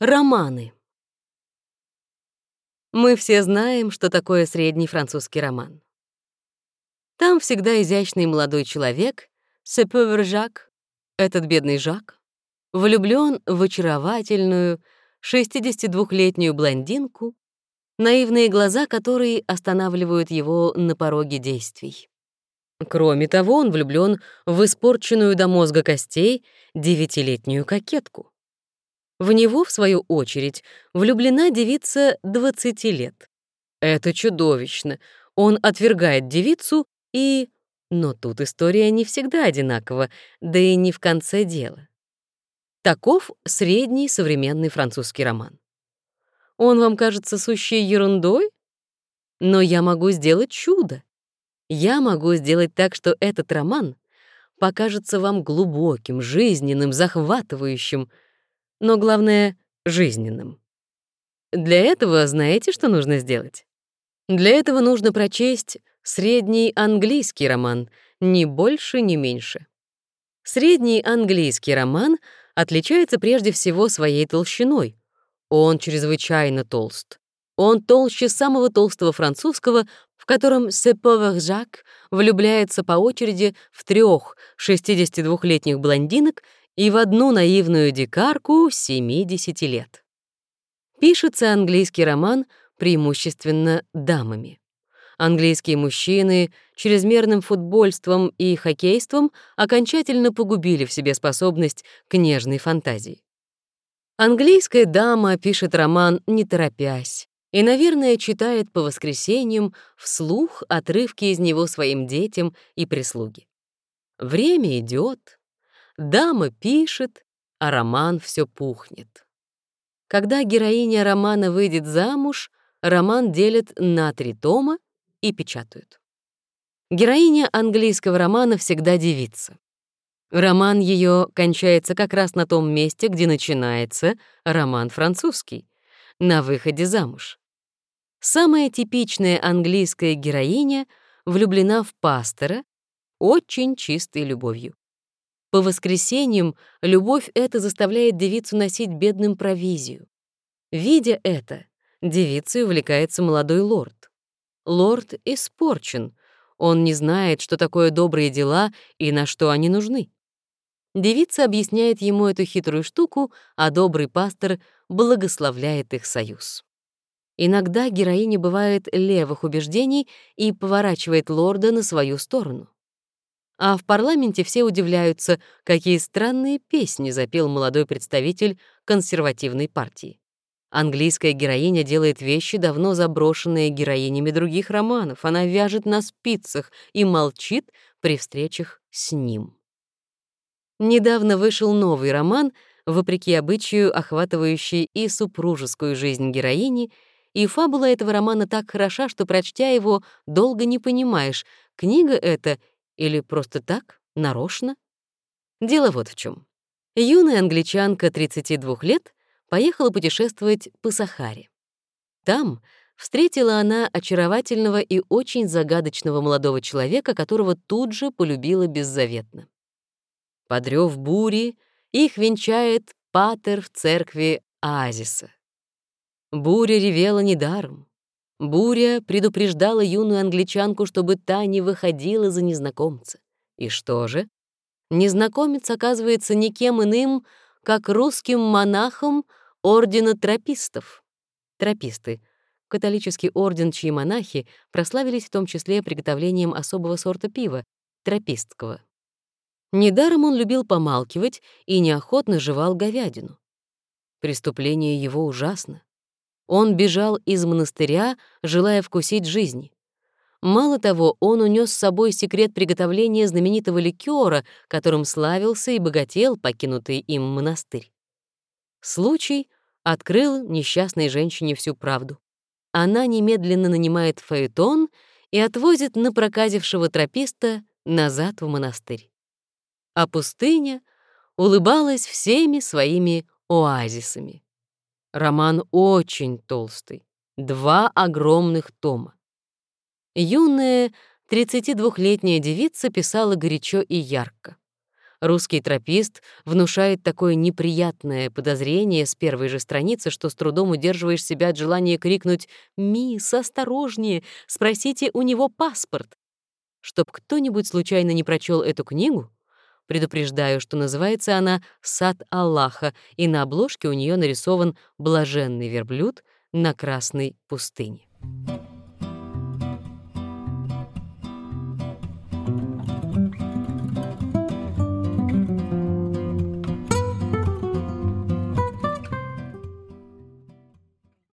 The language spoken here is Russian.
Романы. Мы все знаем, что такое средний французский роман. Там всегда изящный молодой человек, ce Жак, этот бедный Жак, влюблён в очаровательную 62-летнюю блондинку, наивные глаза которой останавливают его на пороге действий. Кроме того, он влюблён в испорченную до мозга костей девятилетнюю кокетку. В него, в свою очередь, влюблена девица 20 лет. Это чудовищно. Он отвергает девицу и... Но тут история не всегда одинакова, да и не в конце дела. Таков средний современный французский роман. Он вам кажется сущей ерундой? Но я могу сделать чудо. Я могу сделать так, что этот роман покажется вам глубоким, жизненным, захватывающим, но главное — жизненным. Для этого знаете, что нужно сделать? Для этого нужно прочесть средний английский роман, ни больше, ни меньше. Средний английский роман отличается прежде всего своей толщиной. Он чрезвычайно толст. Он толще самого толстого французского, в котором Сеповер Жак влюбляется по очереди в трех 62-летних блондинок и в одну наивную дикарку 70 лет. Пишется английский роман преимущественно дамами. Английские мужчины чрезмерным футбольством и хоккейством окончательно погубили в себе способность к нежной фантазии. Английская дама пишет роман не торопясь и, наверное, читает по воскресеньям вслух отрывки из него своим детям и прислуге. Время идет, Дама пишет, а роман все пухнет. Когда героиня романа выйдет замуж, роман делят на три тома и печатают. Героиня английского романа всегда девица. Роман ее кончается как раз на том месте, где начинается роман французский, на выходе замуж. Самая типичная английская героиня влюблена в пастора очень чистой любовью. По воскресеньям любовь эта заставляет девицу носить бедным провизию. Видя это, девицей увлекается молодой лорд. Лорд испорчен, он не знает, что такое добрые дела и на что они нужны. Девица объясняет ему эту хитрую штуку, а добрый пастор благословляет их союз. Иногда героиня бывает левых убеждений и поворачивает лорда на свою сторону. А в парламенте все удивляются, какие странные песни запел молодой представитель консервативной партии. Английская героиня делает вещи, давно заброшенные героинями других романов. Она вяжет на спицах и молчит при встречах с ним. Недавно вышел новый роман, вопреки обычаю, охватывающий и супружескую жизнь героини, и фабула этого романа так хороша, что, прочтя его, долго не понимаешь, книга эта или просто так, нарочно? Дело вот в чем. Юная англичанка 32 лет поехала путешествовать по Сахаре. Там встретила она очаровательного и очень загадочного молодого человека, которого тут же полюбила беззаветно. Подрёв бури, их венчает патер в церкви Оазиса. Буря ревела недаром. Буря предупреждала юную англичанку, чтобы та не выходила за незнакомца. И что же? Незнакомец оказывается никем иным, как русским монахом ордена тропистов. Трописты — католический орден, чьи монахи прославились в том числе приготовлением особого сорта пива — тропистского. Недаром он любил помалкивать и неохотно жевал говядину. Преступление его ужасно. Он бежал из монастыря, желая вкусить жизни. Мало того, он унес с собой секрет приготовления знаменитого ликера, которым славился и богател покинутый им монастырь. Случай открыл несчастной женщине всю правду. Она немедленно нанимает фаэтон и отвозит напроказившего трописта назад в монастырь. А пустыня улыбалась всеми своими оазисами. Роман очень толстый, два огромных тома. Юная 32-летняя девица писала горячо и ярко. Русский тропист внушает такое неприятное подозрение с первой же страницы, что с трудом удерживаешь себя от желания крикнуть «Мисс, осторожнее! Спросите у него паспорт!» Чтоб кто-нибудь случайно не прочел эту книгу, предупреждаю, что называется она «Сад Аллаха», и на обложке у нее нарисован блаженный верблюд на красной пустыне.